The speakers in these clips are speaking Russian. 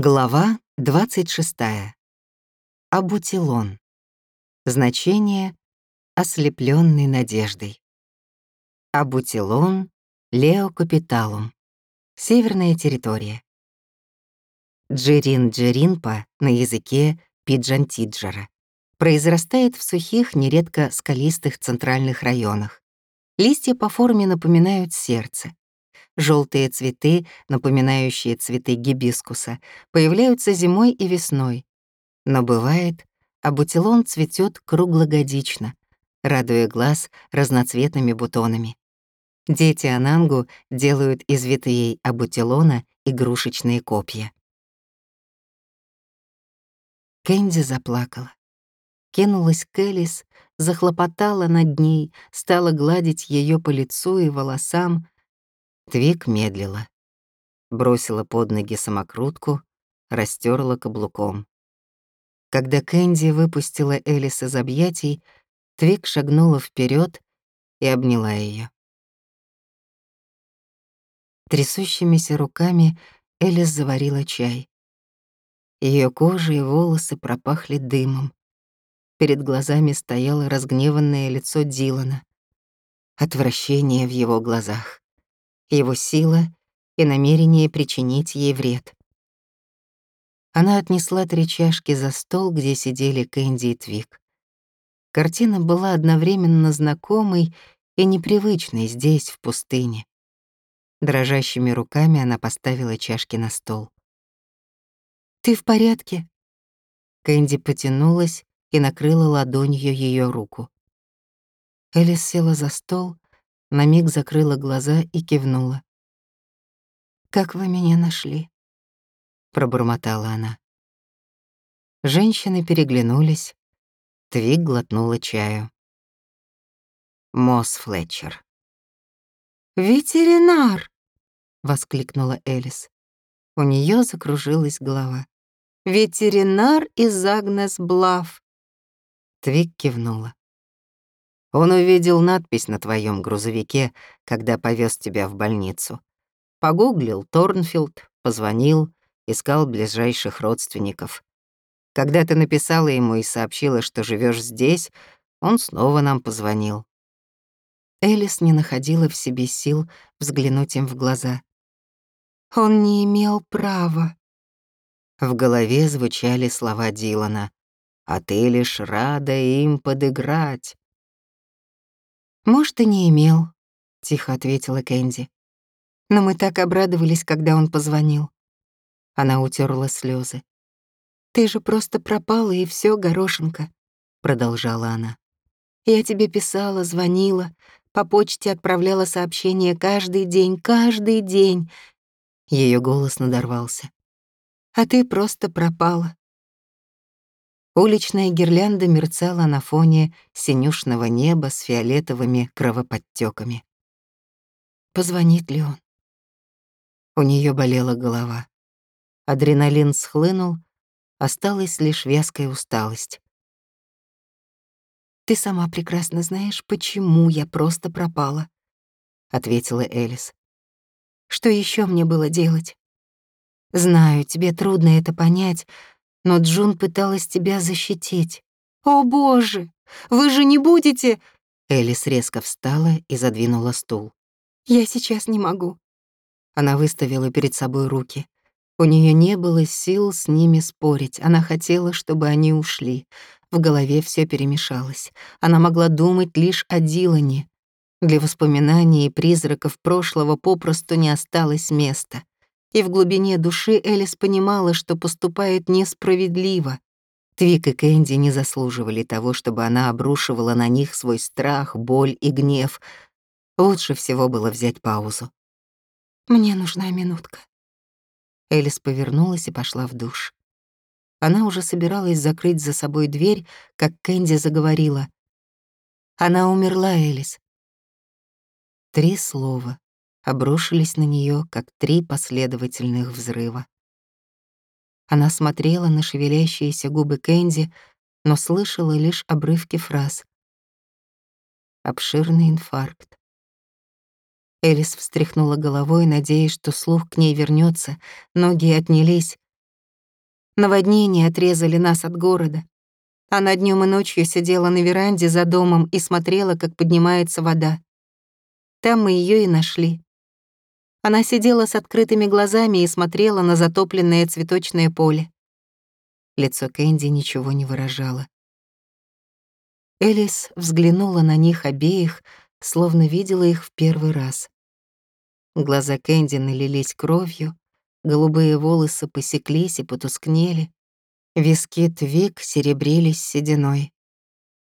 Глава 26. Абутилон. Значение ослепленный надеждой. Абутилон леокапиталум. Северная территория. Джирин-джиринпа на языке пиджантиджара. Произрастает в сухих, нередко скалистых центральных районах. Листья по форме напоминают сердце. Желтые цветы, напоминающие цветы гибискуса, появляются зимой и весной. Но бывает, абутилон цветет круглогодично, радуя глаз разноцветными бутонами. Дети Анангу делают из ветвей абутилона игрушечные копья. Кэнди заплакала. Кинулась к захлопотала над ней, стала гладить ее по лицу и волосам, Твик медлила. Бросила под ноги самокрутку, растерла каблуком. Когда Кэнди выпустила Элис из объятий, Твик шагнула вперед и обняла ее. Трясущимися руками Элис заварила чай. Ее кожа и волосы пропахли дымом. Перед глазами стояло разгневанное лицо Дилана. Отвращение в его глазах его сила и намерение причинить ей вред. Она отнесла три чашки за стол, где сидели Кэнди и Твик. Картина была одновременно знакомой и непривычной здесь, в пустыне. Дрожащими руками она поставила чашки на стол. «Ты в порядке?» Кэнди потянулась и накрыла ладонью ее руку. Элис села за стол, на миг закрыла глаза и кивнула. «Как вы меня нашли?» — пробормотала она. Женщины переглянулись. Твиг глотнула чаю. Мосс Флетчер. «Ветеринар!» — воскликнула Элис. У нее закружилась голова. «Ветеринар из Агнес Блав!» Твик кивнула. Он увидел надпись на твоем грузовике, когда повез тебя в больницу. Погуглил Торнфилд, позвонил, искал ближайших родственников. Когда ты написала ему и сообщила, что живешь здесь, он снова нам позвонил. Элис не находила в себе сил взглянуть им в глаза. Он не имел права. В голове звучали слова Дилана. «А ты лишь рада им подыграть». «Может, и не имел», — тихо ответила Кэнди. «Но мы так обрадовались, когда он позвонил». Она утерла слезы. «Ты же просто пропала, и все, горошинка», — продолжала она. «Я тебе писала, звонила, по почте отправляла сообщения каждый день, каждый день». Ее голос надорвался. «А ты просто пропала. Уличная гирлянда мерцала на фоне синюшного неба с фиолетовыми кровоподтеками. Позвонит ли он? У нее болела голова. Адреналин схлынул, осталась лишь вязкая усталость. «Ты сама прекрасно знаешь, почему я просто пропала», — ответила Элис. «Что еще мне было делать? Знаю, тебе трудно это понять, но Джун пыталась тебя защитить. «О, боже! Вы же не будете...» Элис резко встала и задвинула стул. «Я сейчас не могу». Она выставила перед собой руки. У нее не было сил с ними спорить. Она хотела, чтобы они ушли. В голове все перемешалось. Она могла думать лишь о Дилане. Для воспоминаний и призраков прошлого попросту не осталось места и в глубине души Элис понимала, что поступает несправедливо. Твик и Кэнди не заслуживали того, чтобы она обрушивала на них свой страх, боль и гнев. Лучше всего было взять паузу. «Мне нужна минутка». Элис повернулась и пошла в душ. Она уже собиралась закрыть за собой дверь, как Кэнди заговорила. «Она умерла, Элис». Три слова, обрушились на нее, как три последовательных взрыва. Она смотрела на шевелящиеся губы Кэнди, но слышала лишь обрывки фраз. Обширный инфаркт. Элис встряхнула головой, надеясь, что слух к ней вернется. Ноги отнялись. Наводнения отрезали нас от города. Она днем и ночью сидела на веранде за домом и смотрела, как поднимается вода. Там мы ее и нашли. Она сидела с открытыми глазами и смотрела на затопленное цветочное поле. Лицо Кэнди ничего не выражало. Элис взглянула на них обеих, словно видела их в первый раз. Глаза Кэнди налились кровью, голубые волосы посеклись и потускнели, виски Твик серебрились сединой.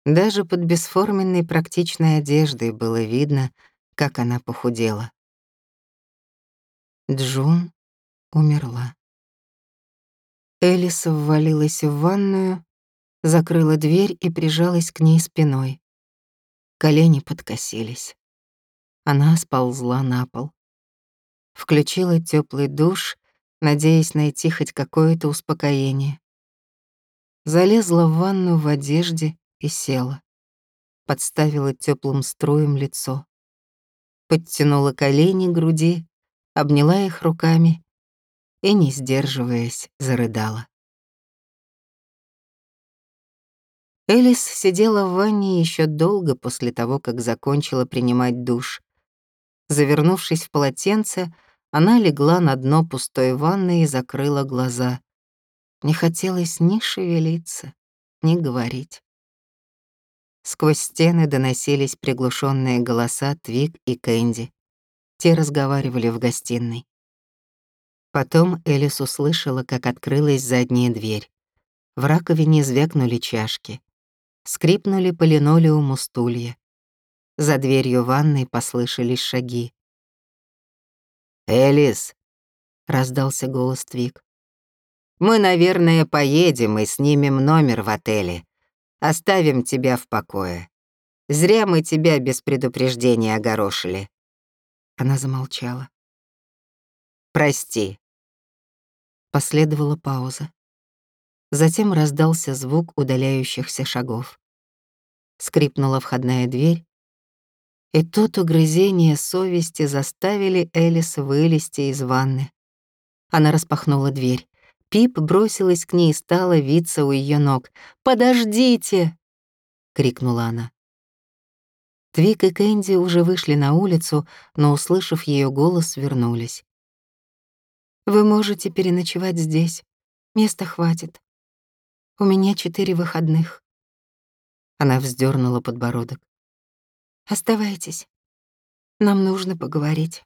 Даже под бесформенной практичной одеждой было видно, как она похудела. Джун умерла. Элис ввалилась в ванную, закрыла дверь и прижалась к ней спиной. Колени подкосились. Она сползла на пол. Включила теплый душ, надеясь найти хоть какое-то успокоение. Залезла в ванну в одежде и села. Подставила теплым струем лицо. Подтянула колени к груди обняла их руками и, не сдерживаясь, зарыдала. Элис сидела в ванне еще долго после того, как закончила принимать душ. Завернувшись в полотенце, она легла на дно пустой ванны и закрыла глаза. Не хотелось ни шевелиться, ни говорить. Сквозь стены доносились приглушенные голоса Твик и Кэнди. Те разговаривали в гостиной. Потом Элис услышала, как открылась задняя дверь. В раковине звякнули чашки. Скрипнули по линолеуму стулья. За дверью ванной послышались шаги. «Элис!» — раздался голос Твик. «Мы, наверное, поедем и снимем номер в отеле. Оставим тебя в покое. Зря мы тебя без предупреждения огорошили. Она замолчала. «Прости». Последовала пауза. Затем раздался звук удаляющихся шагов. Скрипнула входная дверь, и тут угрызения совести заставили Элис вылезти из ванны. Она распахнула дверь. Пип бросилась к ней и стала виться у ее ног. «Подождите!» — крикнула она. Твик и Кэнди уже вышли на улицу, но, услышав ее голос, вернулись. «Вы можете переночевать здесь. Места хватит. У меня четыре выходных». Она вздернула подбородок. «Оставайтесь. Нам нужно поговорить».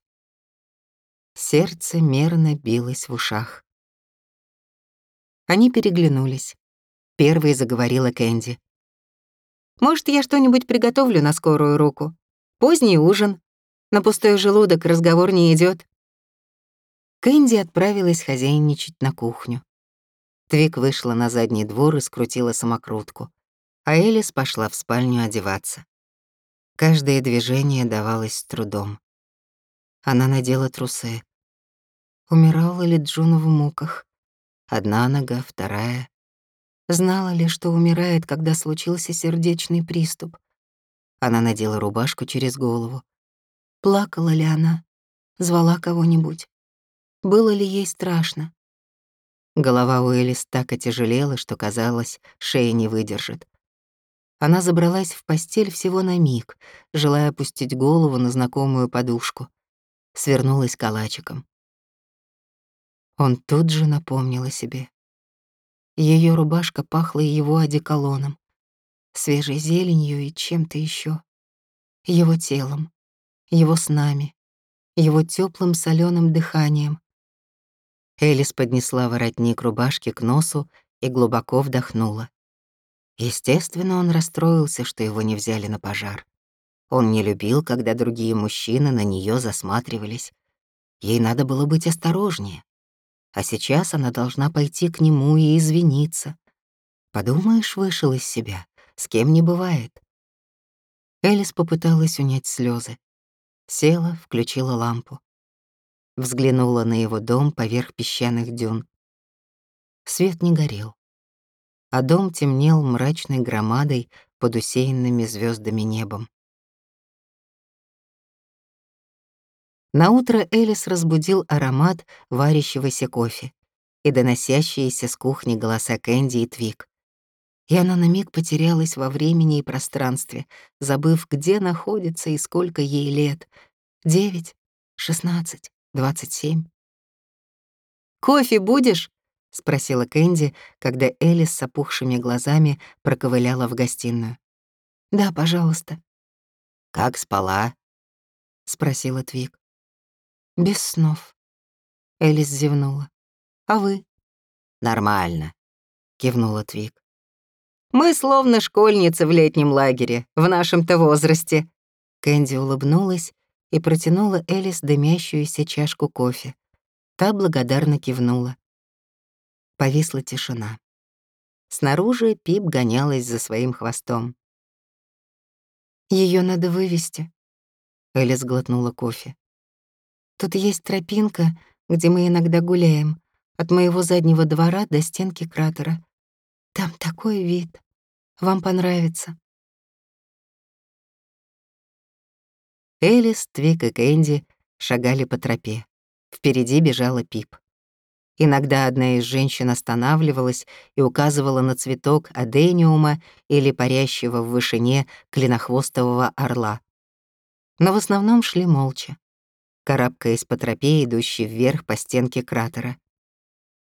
Сердце мерно билось в ушах. Они переглянулись. Первой заговорила Кэнди. Может, я что-нибудь приготовлю на скорую руку. Поздний ужин. На пустой желудок разговор не идет. Кэнди отправилась хозяйничать на кухню. Твик вышла на задний двор и скрутила самокрутку, а Элис пошла в спальню одеваться. Каждое движение давалось с трудом. Она надела трусы. Умирала ли Джуна в муках? Одна нога, вторая. Знала ли, что умирает, когда случился сердечный приступ? Она надела рубашку через голову. Плакала ли она? Звала кого-нибудь? Было ли ей страшно? Голова у Элис так отяжелела, что казалось, шея не выдержит. Она забралась в постель всего на миг, желая опустить голову на знакомую подушку. Свернулась калачиком. Он тут же напомнил о себе. Ее рубашка пахла его одеколоном, свежей зеленью и чем-то еще, его телом, его снами, его теплым соленым дыханием. Элис поднесла воротник рубашки к носу и глубоко вдохнула. Естественно, он расстроился, что его не взяли на пожар. Он не любил, когда другие мужчины на нее засматривались. Ей надо было быть осторожнее. А сейчас она должна пойти к нему и извиниться. Подумаешь, вышел из себя. С кем не бывает. Элис попыталась унять слезы. Села, включила лампу. Взглянула на его дом поверх песчаных дюн. Свет не горел. А дом темнел мрачной громадой под усеянными звездами небом. Наутро Элис разбудил аромат варящегося кофе. и доносящиеся с кухни голоса Кэнди и Твик. И она на миг потерялась во времени и пространстве, забыв, где находится и сколько ей лет. Девять, шестнадцать, двадцать семь. «Кофе будешь?» — спросила Кэнди, когда Элис с опухшими глазами проковыляла в гостиную. «Да, пожалуйста». «Как спала?» — спросила Твик. «Без снов». Элис зевнула. «А вы?» «Нормально», — кивнула Твик. «Мы словно школьницы в летнем лагере, в нашем-то возрасте». Кэнди улыбнулась и протянула Элис дымящуюся чашку кофе. Та благодарно кивнула. Повисла тишина. Снаружи Пип гонялась за своим хвостом. Ее надо вывести. Элис глотнула кофе. Тут есть тропинка, где мы иногда гуляем, от моего заднего двора до стенки кратера. Там такой вид. Вам понравится. Элис, Твик и Кэнди шагали по тропе. Впереди бежала Пип. Иногда одна из женщин останавливалась и указывала на цветок адениума или парящего в вышине клинохвостового орла. Но в основном шли молча, карабкаясь по тропе, идущей вверх по стенке кратера.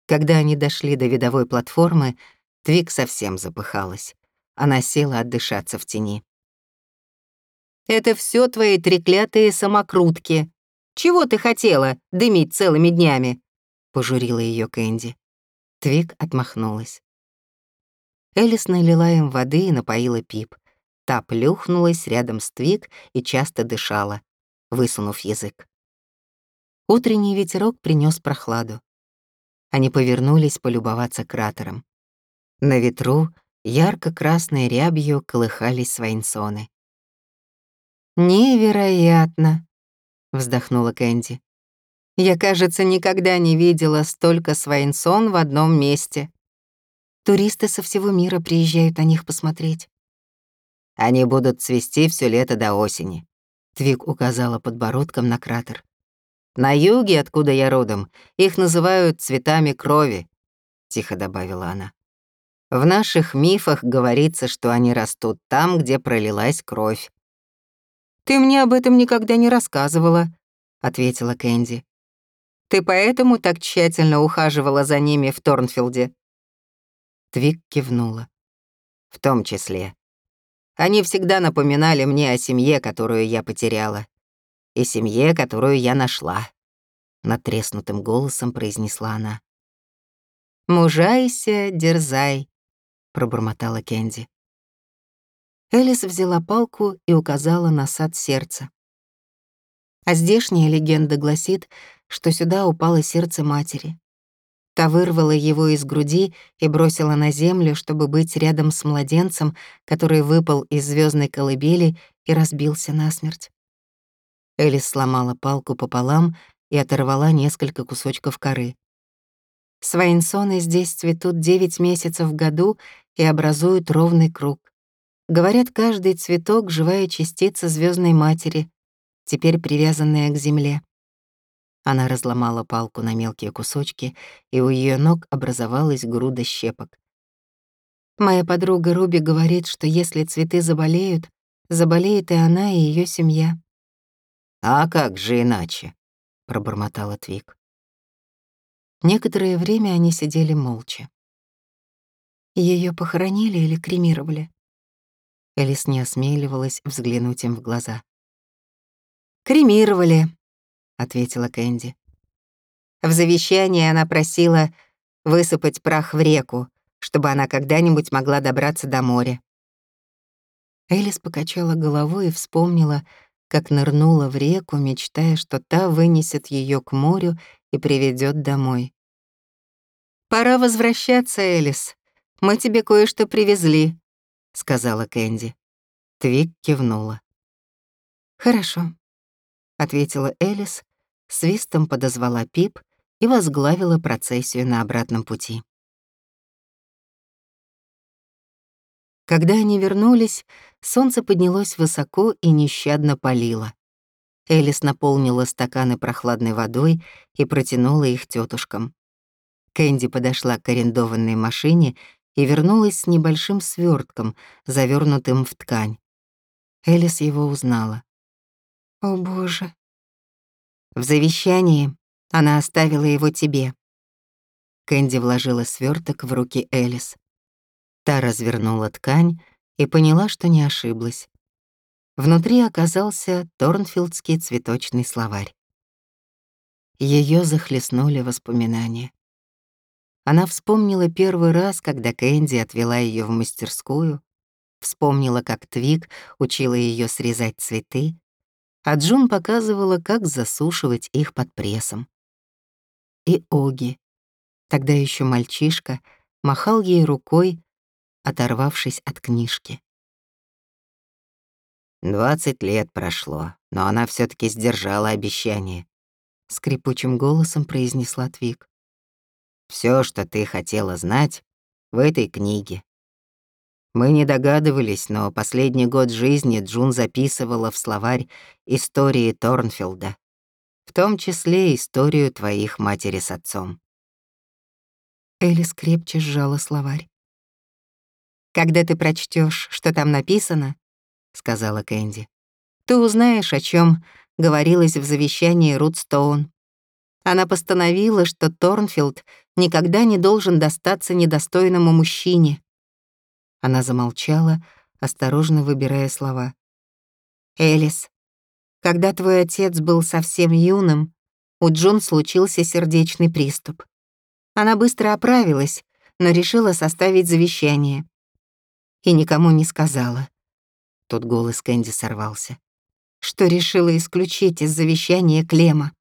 Когда они дошли до видовой платформы, Твик совсем запыхалась. Она села отдышаться в тени. «Это все твои треклятые самокрутки. Чего ты хотела дымить целыми днями?» — пожурила ее Кэнди. Твик отмахнулась. Элис налила им воды и напоила Пип. Та плюхнулась рядом с Твик и часто дышала, высунув язык. Утренний ветерок принес прохладу. Они повернулись полюбоваться кратером. На ветру ярко-красной рябью колыхались свайнсоны. «Невероятно!» — вздохнула Кэнди. «Я, кажется, никогда не видела столько свайнсон в одном месте. Туристы со всего мира приезжают на них посмотреть». «Они будут цвести все лето до осени», — Твик указала подбородком на кратер. На юге, откуда я родом, их называют цветами крови», — тихо добавила она. «В наших мифах говорится, что они растут там, где пролилась кровь». «Ты мне об этом никогда не рассказывала», — ответила Кэнди. «Ты поэтому так тщательно ухаживала за ними в Торнфилде?» Твик кивнула. «В том числе. Они всегда напоминали мне о семье, которую я потеряла и семье, которую я нашла», — натреснутым голосом произнесла она. «Мужайся, дерзай», — пробормотала Кэнди. Элис взяла палку и указала на сад сердца. А здешняя легенда гласит, что сюда упало сердце матери. Та вырвала его из груди и бросила на землю, чтобы быть рядом с младенцем, который выпал из звездной колыбели и разбился насмерть. Элис сломала палку пополам и оторвала несколько кусочков коры. Свайнсоны здесь цветут девять месяцев в году и образуют ровный круг. Говорят, каждый цветок — живая частица звездной матери, теперь привязанная к земле. Она разломала палку на мелкие кусочки, и у ее ног образовалась груда щепок. Моя подруга Руби говорит, что если цветы заболеют, заболеет и она, и ее семья. «А как же иначе?» — пробормотала Твик. Некоторое время они сидели молча. Ее похоронили или кремировали? Элис не осмеливалась взглянуть им в глаза. «Кремировали», — ответила Кэнди. В завещании она просила высыпать прах в реку, чтобы она когда-нибудь могла добраться до моря. Элис покачала головой и вспомнила, как нырнула в реку, мечтая, что та вынесет ее к морю и приведет домой. «Пора возвращаться, Элис. Мы тебе кое-что привезли», — сказала Кэнди. Твик кивнула. «Хорошо», — ответила Элис, свистом подозвала Пип и возглавила процессию на обратном пути. Когда они вернулись, солнце поднялось высоко и нещадно палило. Элис наполнила стаканы прохладной водой и протянула их тетушкам. Кэнди подошла к арендованной машине и вернулась с небольшим свертком, завернутым в ткань. Элис его узнала. «О, боже!» В завещании она оставила его тебе. Кэнди вложила сверток в руки Элис. Та развернула ткань и поняла, что не ошиблась. Внутри оказался Торнфилдский цветочный словарь. Ее захлестнули воспоминания. Она вспомнила первый раз, когда Кэнди отвела ее в мастерскую, вспомнила, как Твик учила ее срезать цветы, а Джун показывала, как засушивать их под прессом. И Оги, тогда еще мальчишка, махал ей рукой, оторвавшись от книжки. «Двадцать лет прошло, но она все таки сдержала обещание», — скрипучим голосом произнесла Твик. Все, что ты хотела знать, в этой книге. Мы не догадывались, но последний год жизни Джун записывала в словарь истории Торнфилда, в том числе историю твоих матери с отцом. Элис крепче сжала словарь. «Когда ты прочтешь, что там написано, — сказала Кэнди, — ты узнаешь, о чем говорилось в завещании Рут Стоун. Она постановила, что Торнфилд никогда не должен достаться недостойному мужчине, она замолчала, осторожно выбирая слова. «Элис, когда твой отец был совсем юным, у Джон случился сердечный приступ. Она быстро оправилась, но решила составить завещание. И никому не сказала. Тут голос Кэнди сорвался. Что решила исключить из завещания Клема.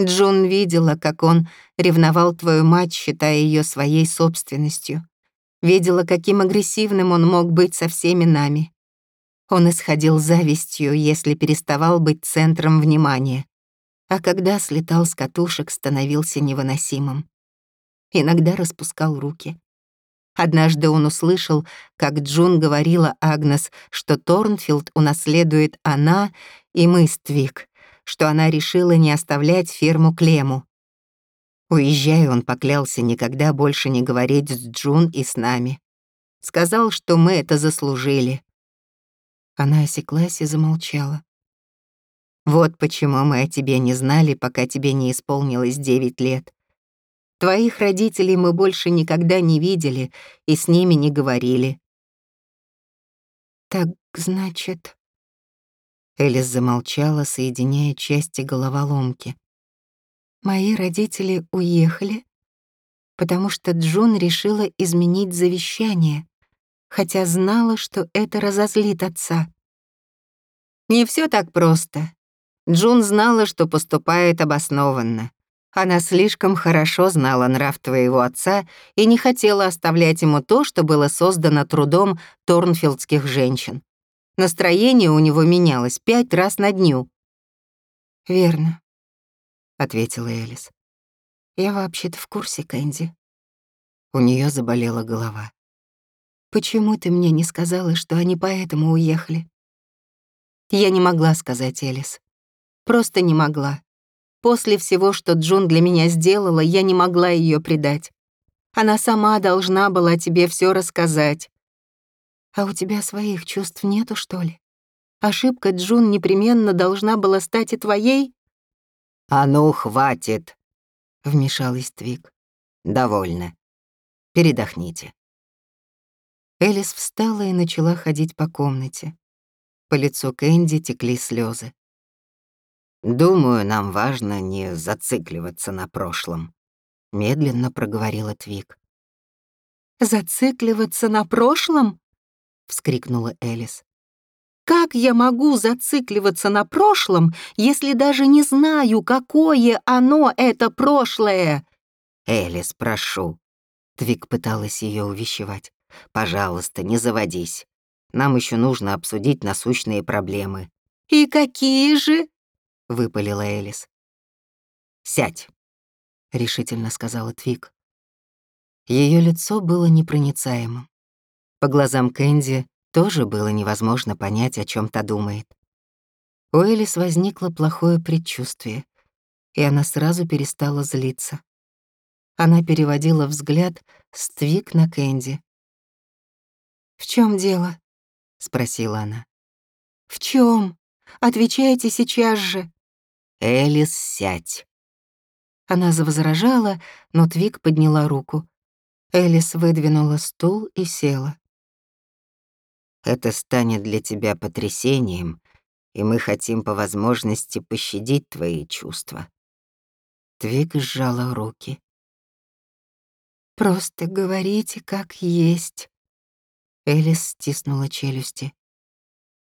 Джон видела, как он ревновал твою мать, считая ее своей собственностью. Видела, каким агрессивным он мог быть со всеми нами. Он исходил завистью, если переставал быть центром внимания. А когда слетал с катушек, становился невыносимым. Иногда распускал руки. Однажды он услышал, как Джун говорила Агнес, что Торнфилд унаследует она и мы с Твик, что она решила не оставлять ферму Клему. Уезжая, он поклялся никогда больше не говорить с Джун и с нами. Сказал, что мы это заслужили. Она осеклась и замолчала. Вот почему мы о тебе не знали, пока тебе не исполнилось девять лет. Твоих родителей мы больше никогда не видели и с ними не говорили. Так значит... Элис замолчала, соединяя части головоломки. Мои родители уехали, потому что Джун решила изменить завещание, хотя знала, что это разозлит отца. Не все так просто. Джун знала, что поступает обоснованно. Она слишком хорошо знала нрав твоего отца и не хотела оставлять ему то, что было создано трудом торнфилдских женщин. Настроение у него менялось пять раз на дню. Верно ответила Элис. Я вообще-то в курсе, Кэнди. У нее заболела голова. Почему ты мне не сказала, что они поэтому уехали? Я не могла сказать, Элис. Просто не могла. После всего, что Джун для меня сделала, я не могла ее предать. Она сама должна была тебе все рассказать. А у тебя своих чувств нету, что ли? Ошибка Джун непременно должна была стать и твоей? «А ну, хватит!» — вмешалась Твик. «Довольно. Передохните». Элис встала и начала ходить по комнате. По лицу Кэнди текли слезы. «Думаю, нам важно не зацикливаться на прошлом», — медленно проговорила Твик. «Зацикливаться на прошлом?» — вскрикнула Элис. Как я могу зацикливаться на прошлом, если даже не знаю, какое оно, это прошлое? Элис, прошу. Твик пыталась ее увещевать. Пожалуйста, не заводись. Нам еще нужно обсудить насущные проблемы. И какие же? Выпалила Элис. Сядь, решительно сказала Твик. Ее лицо было непроницаемым. По глазам Кэнди тоже было невозможно понять, о чем та думает. У Элис возникло плохое предчувствие, и она сразу перестала злиться. Она переводила взгляд с Твик на Кэнди. «В чем дело?» — спросила она. «В чем? Отвечайте сейчас же!» «Элис, сядь!» Она завозражала, но Твик подняла руку. Элис выдвинула стул и села. «Это станет для тебя потрясением, и мы хотим по возможности пощадить твои чувства». Твик сжала руки. «Просто говорите, как есть». Элис стиснула челюсти.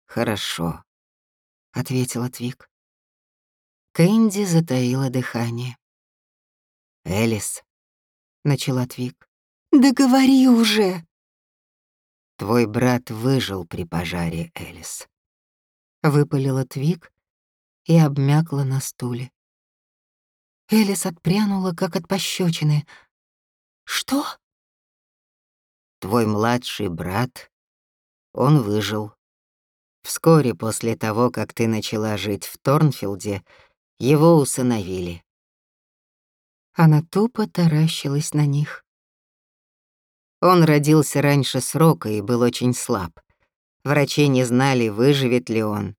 «Хорошо», — ответила Твик. Кэнди затаила дыхание. «Элис», — начала Твик. «Да говори уже!» «Твой брат выжил при пожаре, Элис», — выпалила Твик и обмякла на стуле. Элис отпрянула, как от пощечины. «Что?» «Твой младший брат, он выжил. Вскоре после того, как ты начала жить в Торнфилде, его усыновили. Она тупо таращилась на них. Он родился раньше срока и был очень слаб. Врачи не знали, выживет ли он.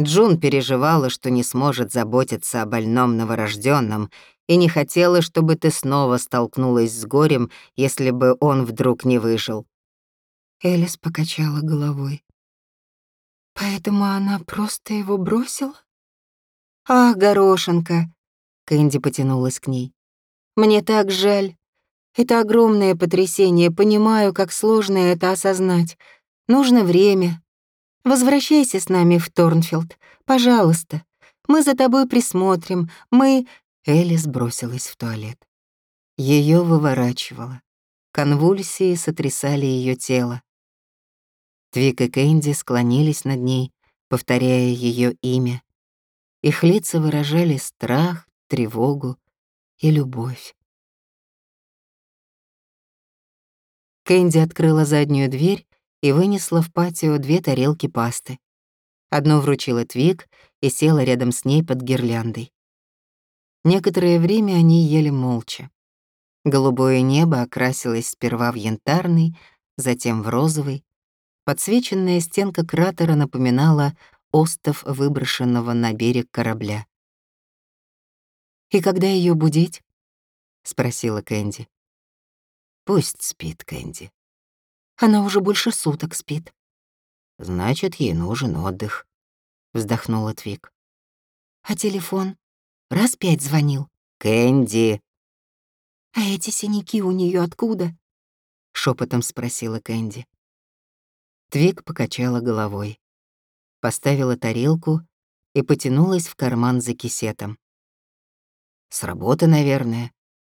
Джун переживала, что не сможет заботиться о больном новорожденном, и не хотела, чтобы ты снова столкнулась с горем, если бы он вдруг не выжил. Элис покачала головой. Поэтому она просто его бросила? Ах, горошинка, Кэнди потянулась к ней. Мне так жаль. Это огромное потрясение, понимаю, как сложно это осознать. Нужно время. Возвращайся с нами в Торнфилд, пожалуйста. Мы за тобой присмотрим. Мы Элис бросилась в туалет. Ее выворачивало. Конвульсии сотрясали ее тело. Твик и Кэнди склонились над ней, повторяя ее имя. Их лица выражали страх, тревогу и любовь. Кэнди открыла заднюю дверь и вынесла в патио две тарелки пасты. Одну вручила Твик и села рядом с ней под гирляндой. Некоторое время они ели молча. Голубое небо окрасилось сперва в янтарный, затем в розовый, Подсвеченная стенка кратера напоминала остов выброшенного на берег корабля. «И когда ее будить?» — спросила Кэнди. «Пусть спит, Кэнди». «Она уже больше суток спит». «Значит, ей нужен отдых», — вздохнула Твик. «А телефон? Раз пять звонил». «Кэнди!» «А эти синяки у нее откуда?» — шепотом спросила Кэнди. Твик покачала головой, поставила тарелку и потянулась в карман за кисетом. «С работы, наверное.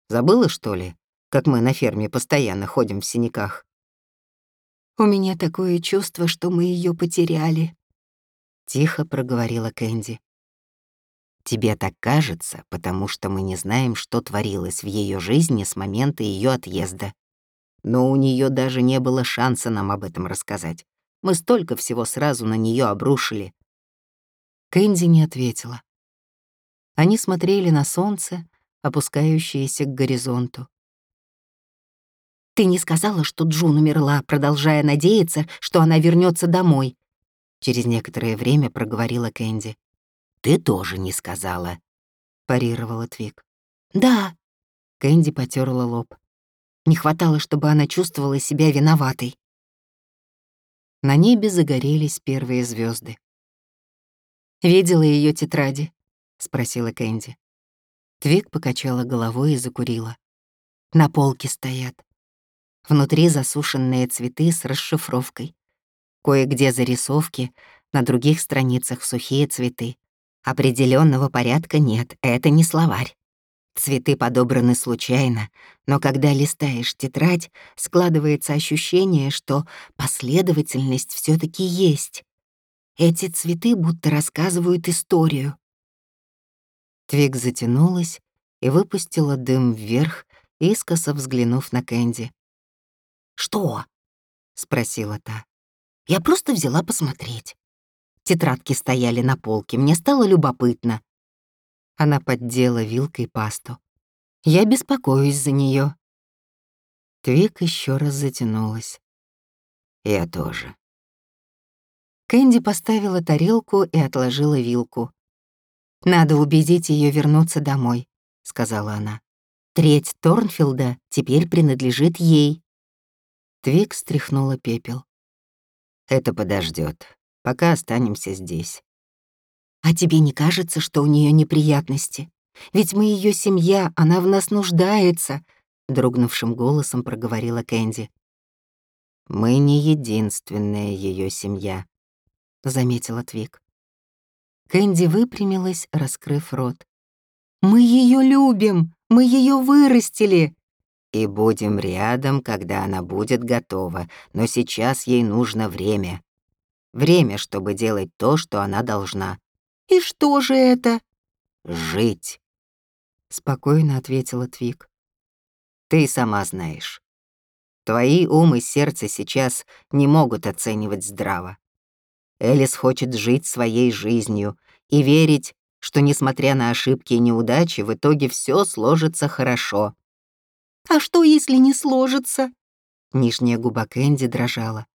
Забыла, что ли, как мы на ферме постоянно ходим в синяках?» «У меня такое чувство, что мы ее потеряли», — тихо проговорила Кэнди. «Тебе так кажется, потому что мы не знаем, что творилось в ее жизни с момента ее отъезда. Но у нее даже не было шанса нам об этом рассказать. Мы столько всего сразу на нее обрушили. Кэнди не ответила. Они смотрели на солнце, опускающееся к горизонту. «Ты не сказала, что Джун умерла, продолжая надеяться, что она вернется домой?» Через некоторое время проговорила Кэнди. «Ты тоже не сказала», — парировала Твик. «Да», — Кэнди потерла лоб. Не хватало, чтобы она чувствовала себя виноватой. На небе загорелись первые звезды. «Видела ее тетради?» — спросила Кэнди. Твик покачала головой и закурила. На полке стоят. Внутри засушенные цветы с расшифровкой. Кое-где зарисовки, на других страницах сухие цветы. Определенного порядка нет, это не словарь. Цветы подобраны случайно, но когда листаешь тетрадь, складывается ощущение, что последовательность все таки есть. Эти цветы будто рассказывают историю. Твик затянулась и выпустила дым вверх, искоса взглянув на Кэнди. «Что?» — спросила та. «Я просто взяла посмотреть. Тетрадки стояли на полке, мне стало любопытно. Она поддела вилкой пасту. Я беспокоюсь за нее. Твик еще раз затянулась. Я тоже. Кэнди поставила тарелку и отложила вилку. «Надо убедить ее вернуться домой», — сказала она. «Треть Торнфилда теперь принадлежит ей». Твик стряхнула пепел. «Это подождет, пока останемся здесь». «А тебе не кажется, что у нее неприятности? Ведь мы ее семья, она в нас нуждается», — дрогнувшим голосом проговорила Кэнди. «Мы не единственная ее семья», — заметила Твик. Кэнди выпрямилась, раскрыв рот. «Мы ее любим! Мы ее вырастили!» «И будем рядом, когда она будет готова, но сейчас ей нужно время. Время, чтобы делать то, что она должна». «И что же это?» «Жить», — спокойно ответила Твик. «Ты сама знаешь. Твои ум и сердце сейчас не могут оценивать здраво. Элис хочет жить своей жизнью и верить, что, несмотря на ошибки и неудачи, в итоге все сложится хорошо. «А что, если не сложится?» Нижняя губа Кэнди дрожала.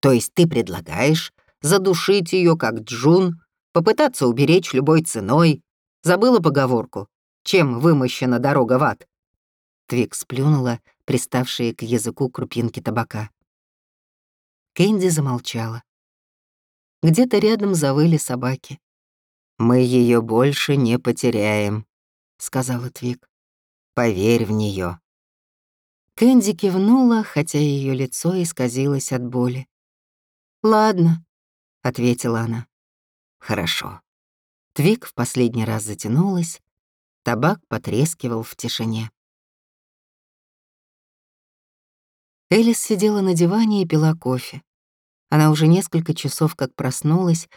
«То есть ты предлагаешь задушить ее как Джун, попытаться уберечь любой ценой? Забыла поговорку? Чем вымощена дорога в ад?» Твик сплюнула, приставшие к языку крупинки табака. Кэнди замолчала. Где-то рядом завыли собаки. «Мы ее больше не потеряем», — сказала Твик. «Поверь в нее. Кэнди кивнула, хотя ее лицо исказилось от боли. «Ладно», — ответила она. «Хорошо». Твик в последний раз затянулась, табак потрескивал в тишине. Элис сидела на диване и пила кофе. Она уже несколько часов как проснулась,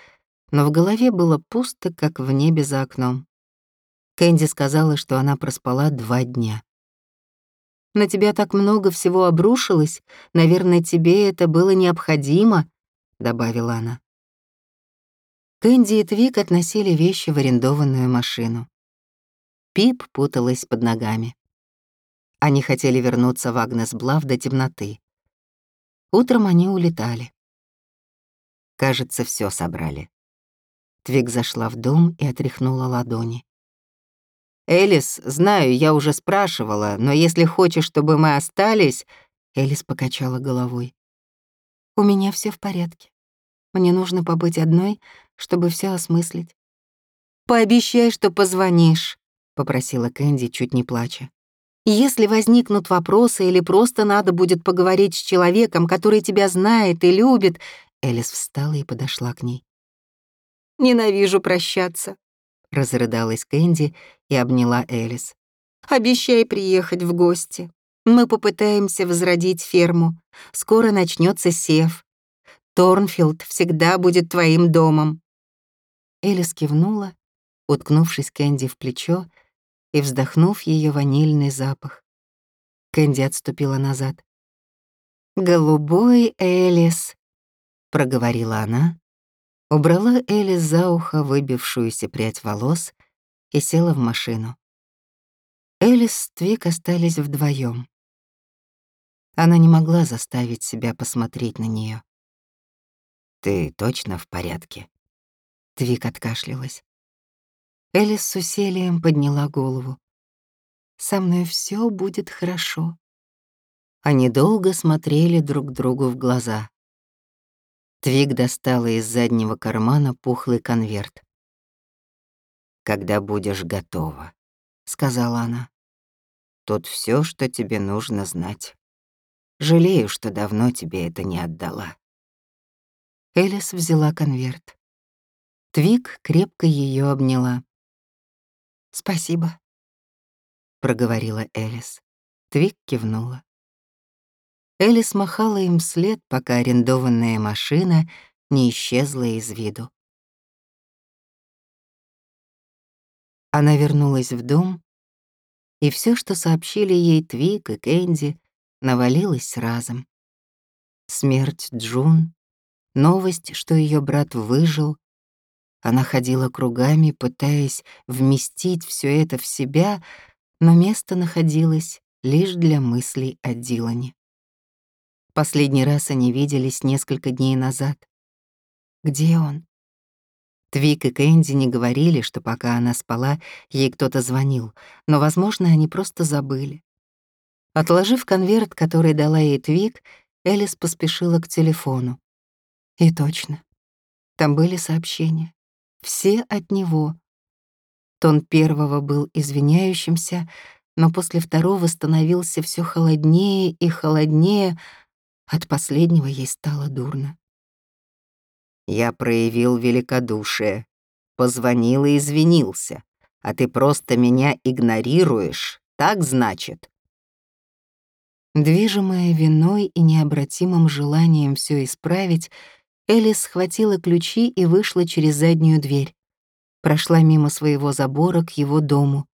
но в голове было пусто, как в небе за окном. Кэнди сказала, что она проспала два дня. «На тебя так много всего обрушилось, наверное, тебе это было необходимо», — добавила она. Кэнди и Твик относили вещи в арендованную машину. Пип путалась под ногами. Они хотели вернуться в Агнес-Блав до темноты. Утром они улетали. Кажется, все собрали. Твик зашла в дом и отряхнула ладони. «Элис, знаю, я уже спрашивала, но если хочешь, чтобы мы остались...» Элис покачала головой. «У меня все в порядке. Мне нужно побыть одной, чтобы все осмыслить». «Пообещай, что позвонишь», — попросила Кэнди, чуть не плача. «Если возникнут вопросы или просто надо будет поговорить с человеком, который тебя знает и любит, Элис встала и подошла к ней. «Ненавижу прощаться», — разрыдалась Кэнди и обняла Элис. «Обещай приехать в гости. Мы попытаемся возродить ферму. Скоро начнется сев. Торнфилд всегда будет твоим домом». Элис кивнула, уткнувшись Кэнди в плечо и вздохнув ее ванильный запах. Кэнди отступила назад. «Голубой Элис», — проговорила она, убрала Элли за ухо выбившуюся прядь волос и села в машину. Элис с Твик остались вдвоем. Она не могла заставить себя посмотреть на нее. «Ты точно в порядке?» Твик откашлялась. Элис с усилием подняла голову. «Со мной все будет хорошо». Они долго смотрели друг другу в глаза. Твиг достала из заднего кармана пухлый конверт. «Когда будешь готова», — сказала она. «Тут все, что тебе нужно знать. Жалею, что давно тебе это не отдала». Элис взяла конверт. Твиг крепко ее обняла. «Спасибо», — проговорила Элис. Твиг кивнула. Элис махала им вслед, пока арендованная машина не исчезла из виду. Она вернулась в дом, и все, что сообщили ей Твик и Кэнди, навалилось разом. Смерть Джун, новость, что ее брат выжил. Она ходила кругами, пытаясь вместить все это в себя, Но место находилось лишь для мыслей о Дилане. Последний раз они виделись несколько дней назад. Где он? Твик и Кэнди не говорили, что пока она спала, ей кто-то звонил, но, возможно, они просто забыли. Отложив конверт, который дала ей Твик, Элис поспешила к телефону. И точно. Там были сообщения. Все от него. Тон первого был извиняющимся, но после второго становился все холоднее и холоднее. От последнего ей стало дурно. Я проявил великодушие, позвонил и извинился, а ты просто меня игнорируешь, так значит? Движимая виной и необратимым желанием все исправить, Элис схватила ключи и вышла через заднюю дверь. Прошла мимо своего забора к его дому.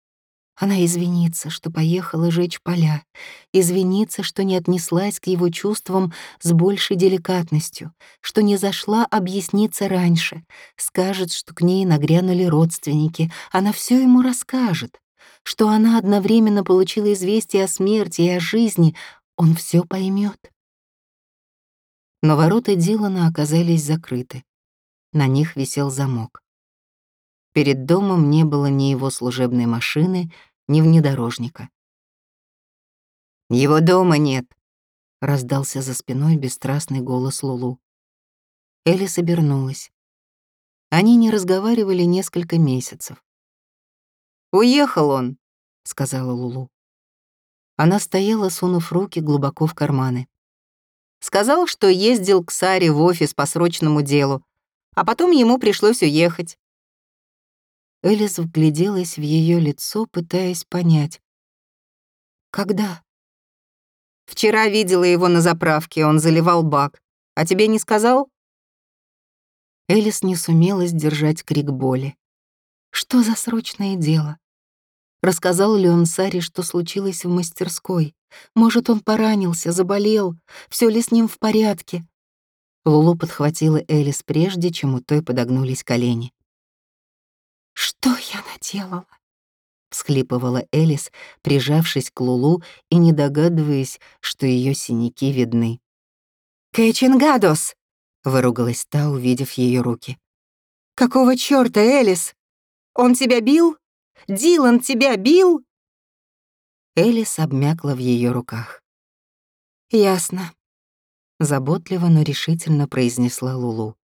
Она извинится, что поехала жечь поля, извинится, что не отнеслась к его чувствам с большей деликатностью, что не зашла объясниться раньше, скажет, что к ней нагрянули родственники, она все ему расскажет, что она одновременно получила известие о смерти и о жизни, он все поймет. Но ворота Дилана оказались закрыты. На них висел замок. Перед домом не было ни его служебной машины, ни внедорожника. «Его дома нет», — раздался за спиной бесстрастный голос Лулу. Элис обернулась. Они не разговаривали несколько месяцев. «Уехал он», — сказала Лулу. Она стояла, сунув руки глубоко в карманы. «Сказал, что ездил к Саре в офис по срочному делу, а потом ему пришлось уехать. Элис вгляделась в ее лицо, пытаясь понять. «Когда?» «Вчера видела его на заправке, он заливал бак. А тебе не сказал?» Элис не сумела сдержать крик боли. «Что за срочное дело?» Рассказал ли он Саре, что случилось в мастерской? Может, он поранился, заболел? Все ли с ним в порядке? Лулу подхватила Элис прежде, чем у той подогнулись колени. «Что я наделала?» — всхлипывала Элис, прижавшись к Лулу и не догадываясь, что ее синяки видны. «Кэчингадос!» — выругалась та, увидев ее руки. «Какого чёрта, Элис? Он тебя бил? Дилан тебя бил?» Элис обмякла в ее руках. «Ясно», — заботливо, но решительно произнесла Лулу.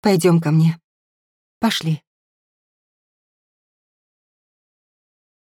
Пойдем ко мне. Пошли».